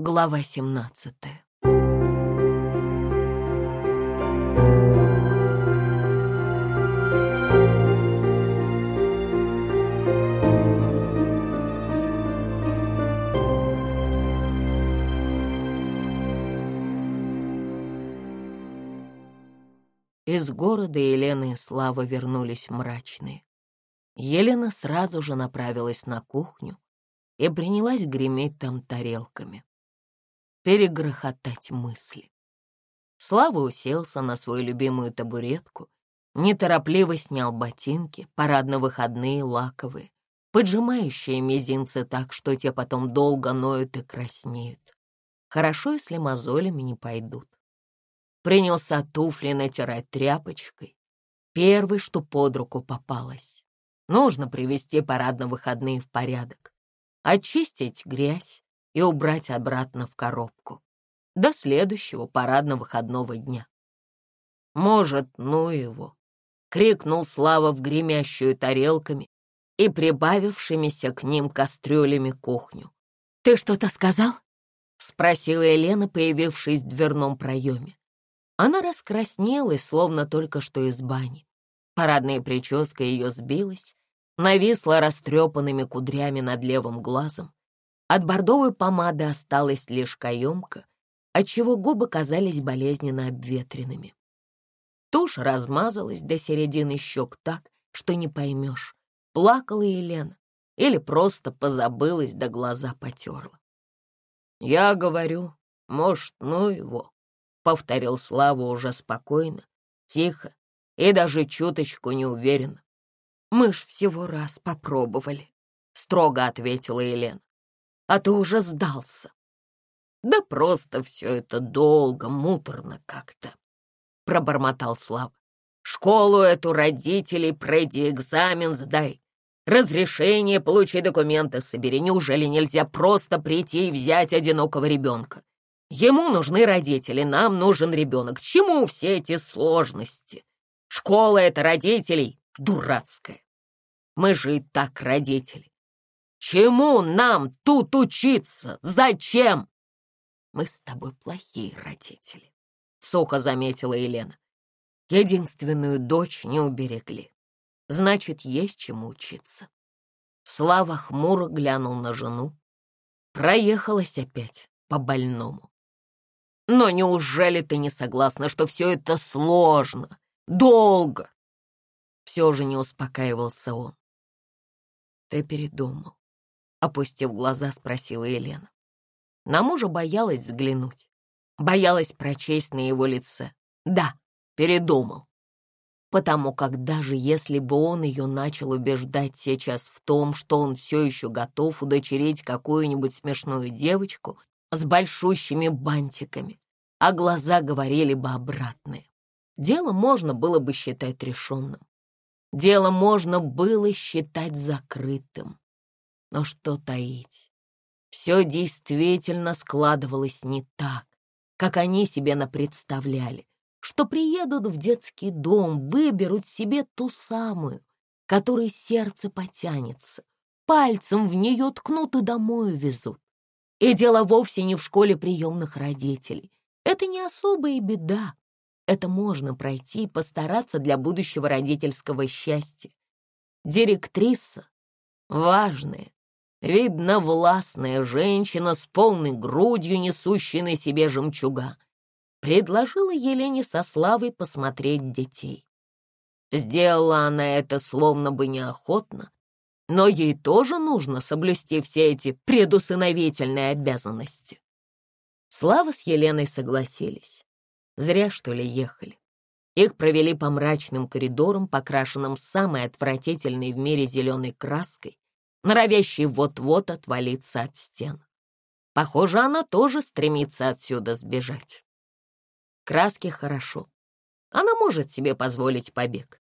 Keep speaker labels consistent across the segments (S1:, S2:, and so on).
S1: Глава семнадцатая. Из города Елена и Слава вернулись мрачные. Елена сразу же направилась на кухню и принялась греметь там тарелками. Перегрохотать мысли. Слава уселся на свою любимую табуретку, неторопливо снял ботинки, парадно-выходные лаковые, поджимающие мизинцы так, что те потом долго ноют и краснеют. Хорошо, если мозолями не пойдут принялся туфли натирать тряпочкой. Первый, что под руку попалось. Нужно привести парадно-выходные в порядок, очистить грязь и убрать обратно в коробку до следующего парадно-выходного дня. Может, ну его, — крикнул Слава в гремящую тарелками и прибавившимися к ним кастрюлями кухню. «Ты что-то сказал?» — спросила Елена, появившись в дверном проеме. Она раскраснелась, словно только что из бани. Парадная прическа ее сбилась, нависла растрепанными кудрями над левым глазом. От бордовой помады осталась лишь каемка, отчего губы казались болезненно обветренными. Тушь размазалась до середины щек так, что не поймешь, плакала Елена или просто позабылась, да глаза потерла. Я говорю, может, ну его, повторил Слава уже спокойно, тихо и даже чуточку неуверенно. «Мы ж всего раз попробовали», — строго ответила Елена. «А ты уже сдался». «Да просто все это долго, муторно как-то», — пробормотал Слава. «Школу эту родителей пройди, экзамен сдай, разрешение, получи документы собери. Неужели нельзя просто прийти и взять одинокого ребенка? Ему нужны родители, нам нужен ребенок. Чему все эти сложности? Школа — это родителей дурацкая. Мы же и так родители. Чему нам тут учиться? Зачем? Мы с тобой плохие родители, — сухо заметила Елена. Единственную дочь не уберегли. Значит, есть чему учиться. Слава хмуро глянул на жену. Проехалась опять по больному. Но неужели ты не согласна, что все это сложно, долго? Все же не успокаивался он. Ты передумал, опустив глаза, спросила Елена. На мужа боялась взглянуть, боялась прочесть на его лице. Да, передумал. Потому как даже если бы он ее начал убеждать сейчас в том, что он все еще готов удочерить какую-нибудь смешную девочку, с большущими бантиками, а глаза говорили бы обратное. Дело можно было бы считать решенным. Дело можно было считать закрытым. Но что таить? Все действительно складывалось не так, как они себе напредставляли, что приедут в детский дом, выберут себе ту самую, которой сердце потянется, пальцем в нее ткнут и домой везут. И дело вовсе не в школе приемных родителей. Это не особая беда. Это можно пройти и постараться для будущего родительского счастья. Директриса — важная, видно, властная женщина с полной грудью, несущей на себе жемчуга, предложила Елене со Славой посмотреть детей. Сделала она это словно бы неохотно, но ей тоже нужно соблюсти все эти предусыновительные обязанности. Слава с Еленой согласились. Зря, что ли, ехали. Их провели по мрачным коридорам, покрашенным самой отвратительной в мире зеленой краской, норовящей вот-вот отвалиться от стен. Похоже, она тоже стремится отсюда сбежать. Краски хорошо. Она может себе позволить побег.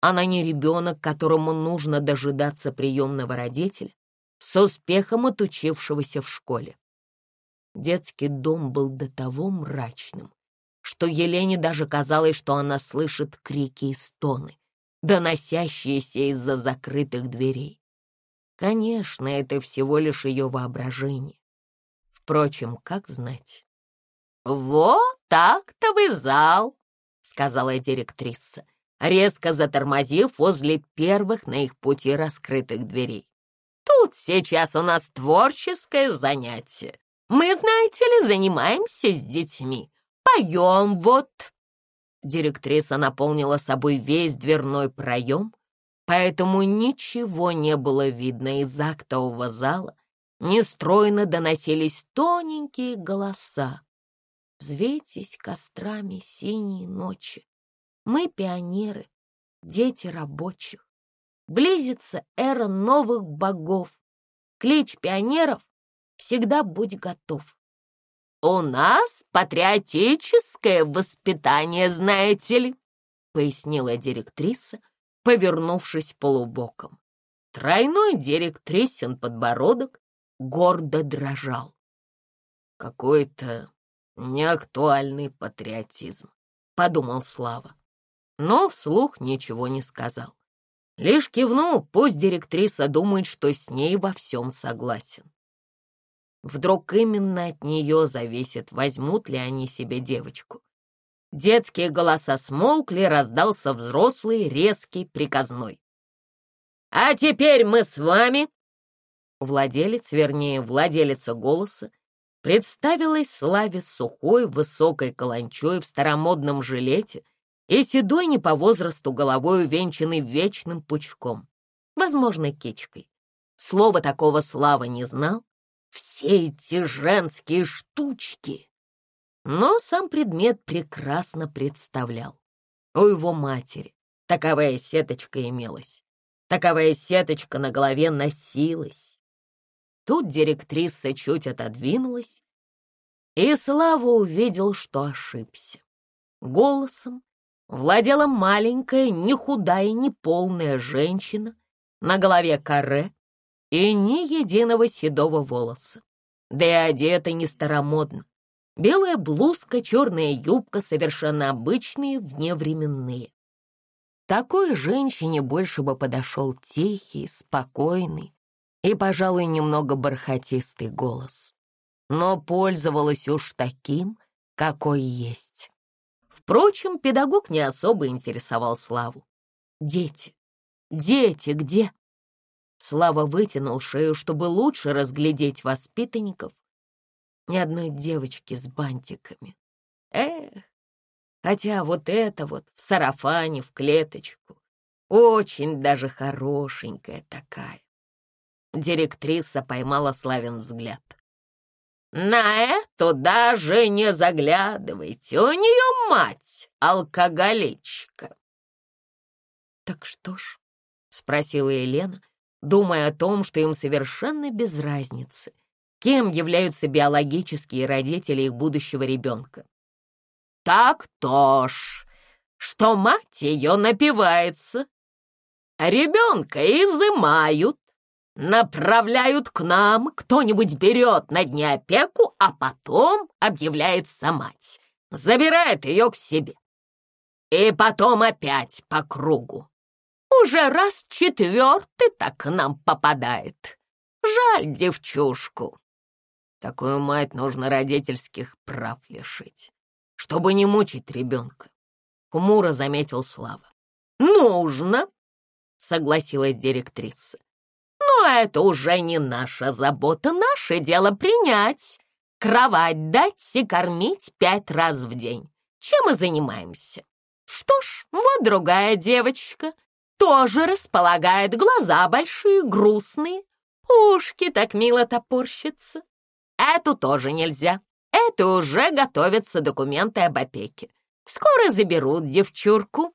S1: Она не ребенок, которому нужно дожидаться приемного родителя, с успехом отучившегося в школе. Детский дом был до того мрачным, что Елене даже казалось, что она слышит крики и стоны, доносящиеся из-за закрытых дверей. Конечно, это всего лишь ее воображение. Впрочем, как знать. «Вот так-то вы зал», — сказала директриса, резко затормозив возле первых на их пути раскрытых дверей. «Тут сейчас у нас творческое занятие. Мы, знаете ли, занимаемся с детьми. Поем вот». Директриса наполнила собой весь дверной проем, поэтому ничего не было видно из актового зала. Нестройно доносились тоненькие голоса. Взвейтесь кострами синие ночи. Мы пионеры, дети рабочих. Близится эра новых богов. Клич пионеров всегда будь готов. «У нас патриотическое воспитание, знаете ли», — пояснила директриса, повернувшись полубоком. Тройной директрисин подбородок гордо дрожал. «Какой-то неактуальный патриотизм», — подумал Слава, но вслух ничего не сказал. Лишь кивнул, пусть директриса думает, что с ней во всем согласен. Вдруг именно от нее зависит, возьмут ли они себе девочку. Детские голоса смолкли, раздался взрослый, резкий, приказной. «А теперь мы с вами...» Владелец, вернее, владелица голоса, представилась Славе сухой, высокой каланчой в старомодном жилете и седой не по возрасту головой, увенчанной вечным пучком, возможно, кичкой. Слова такого Слава не знал, все эти женские штучки. Но сам предмет прекрасно представлял. У его матери таковая сеточка имелась. Таковая сеточка на голове носилась. Тут директриса чуть отодвинулась, и Слава увидел, что ошибся. Голосом владела маленькая, не худая, не полная женщина, на голове каре, и ни единого седого волоса. Да и одета не старомодно. Белая блузка, черная юбка совершенно обычные, вневременные. Такой женщине больше бы подошел тихий, спокойный и, пожалуй, немного бархатистый голос. Но пользовалась уж таким, какой есть. Впрочем, педагог не особо интересовал Славу. «Дети! Дети где?» Слава вытянул шею, чтобы лучше разглядеть воспитанников. Ни одной девочки с бантиками. Эх, хотя вот это вот в сарафане, в клеточку, очень даже хорошенькая такая. Директриса поймала Славин взгляд. «На эту даже не заглядывайте, у нее мать алкоголичка». «Так что ж?» — спросила Елена, — думая о том, что им совершенно без разницы, кем являются биологические родители их будущего ребенка. Так-то ж, что мать ее напивается, ребенка изымают, направляют к нам, кто-нибудь берет на дне опеку, а потом объявляется мать, забирает ее к себе. И потом опять по кругу. Уже раз четвертый так к нам попадает. Жаль девчушку. Такую мать нужно родительских прав лишить, чтобы не мучить ребенка. Хмуро заметил Слава. Нужно, согласилась директриса. Но это уже не наша забота, наше дело принять. Кровать дать и кормить пять раз в день. Чем мы занимаемся? Что ж, вот другая девочка — тоже располагает глаза большие, грустные, ушки так мило топорщатся. Эту тоже нельзя. Это уже готовятся документы об опеке. Скоро заберут девчурку.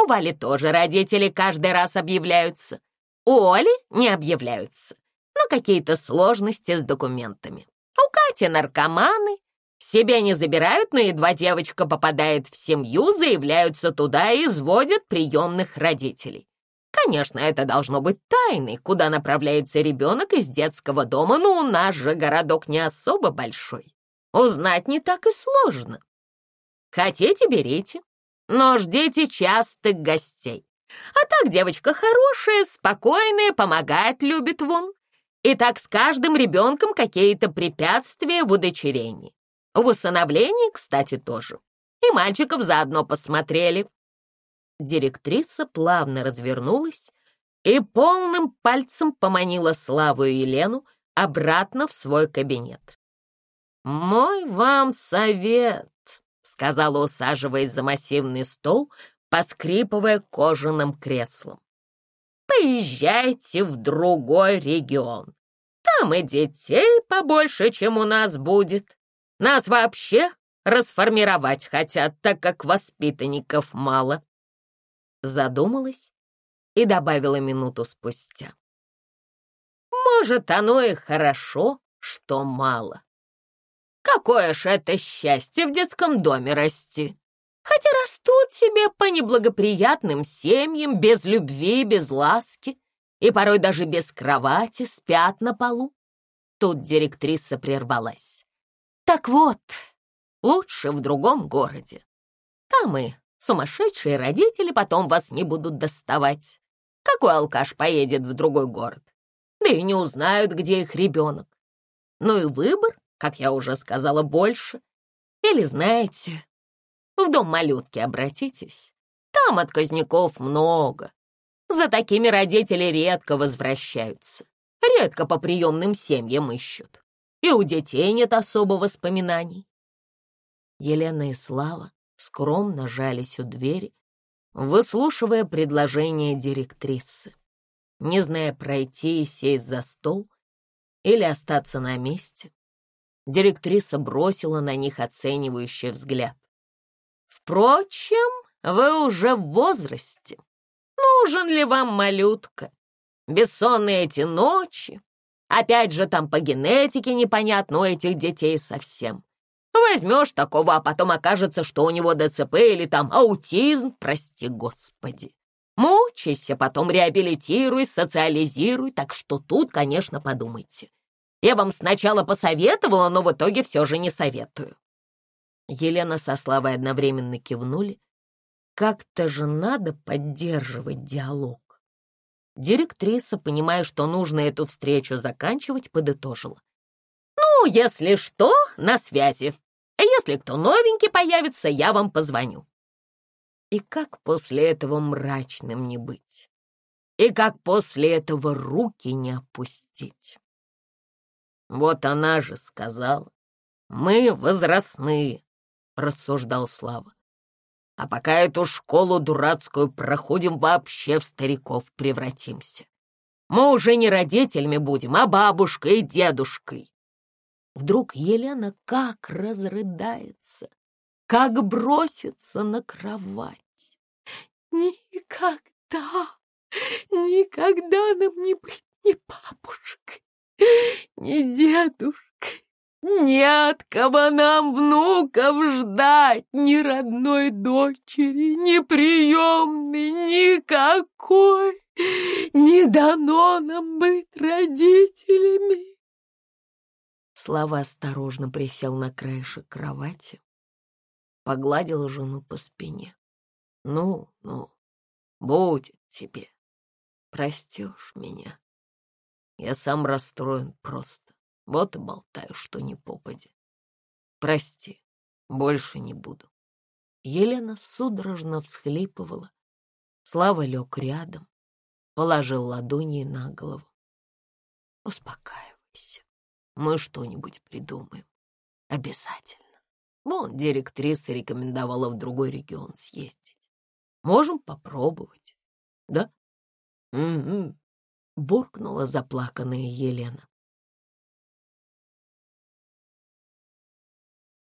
S1: У Вали тоже родители каждый раз объявляются. У Оли не объявляются, но какие-то сложности с документами. У Кати наркоманы. Себя не забирают, но едва девочка попадает в семью, заявляются туда и изводят приемных родителей. Конечно, это должно быть тайной, куда направляется ребенок из детского дома, но у нас же городок не особо большой. Узнать не так и сложно. Хотите, берите, но ждите частых гостей. А так девочка хорошая, спокойная, помогать любит вон. И так с каждым ребенком какие-то препятствия в удочерении. В усыновлении, кстати, тоже. И мальчиков заодно посмотрели. Директриса плавно развернулась и полным пальцем поманила Славу и Елену обратно в свой кабинет. «Мой вам совет», — сказала, усаживаясь за массивный стол, поскрипывая кожаным креслом. «Поезжайте в другой регион. Там и детей побольше, чем у нас будет. Нас вообще расформировать хотят, так как воспитанников мало». Задумалась и добавила минуту спустя. «Может, оно и хорошо, что мало. Какое ж это счастье в детском доме расти! Хотя растут себе по неблагоприятным семьям, без любви, без ласки, и порой даже без кровати спят на полу. Тут директриса прервалась. Так вот, лучше в другом городе. Там и сумасшедшие родители потом вас не будут доставать. Какой алкаш поедет в другой город? Да и не узнают, где их ребенок. Ну и выбор как я уже сказала, больше. Или, знаете, в дом малютки обратитесь. Там отказников много. За такими родители редко возвращаются. Редко по приемным семьям ищут. И у детей нет особо воспоминаний. Елена и Слава скромно жались у двери, выслушивая предложение директрисы, не зная пройти и сесть за стол или остаться на месте. Директриса бросила на них оценивающий взгляд. «Впрочем, вы уже в возрасте. Нужен ли вам малютка? Бессонные эти ночи. Опять же, там по генетике непонятно у этих детей совсем. Возьмешь такого, а потом окажется, что у него ДЦП или там аутизм, прости господи. Мучайся, потом реабилитируй, социализируй, так что тут, конечно, подумайте. Я вам сначала посоветовала, но в итоге все же не советую». Елена со Славой одновременно кивнули. Как-то же надо поддерживать диалог. Директриса, понимая, что нужно эту встречу заканчивать, подытожила. «Ну, если что, на связи. Если кто новенький появится, я вам позвоню». И как после этого мрачным не быть? И как после этого руки не опустить? Вот она же сказала. Мы возрастные, рассуждал Слава. А пока эту школу дурацкую проходим, вообще в стариков превратимся. Мы уже не родителями будем, а бабушкой и дедушкой. Вдруг Елена как разрыдается, как бросится на кровать. Никогда, никогда нам не быть ни бабушкой, ни дедушкой. Нет кого нам внуков ждать, ни родной дочери, ни приемной, никакой. Не дано нам быть родителями. Слава осторожно присел на краешек кровати, погладил жену по спине. Ну, ну, будет тебе, простишь меня. Я сам расстроен просто. Вот и болтаю, что не попади. Прости, больше не буду. Елена судорожно всхлипывала. Слава лег рядом, положил ладони на голову. Успокаивайся, мы что-нибудь придумаем. Обязательно. Вон директриса рекомендовала в другой регион съездить. Можем попробовать, да? Угу буркнула заплаканная Елена.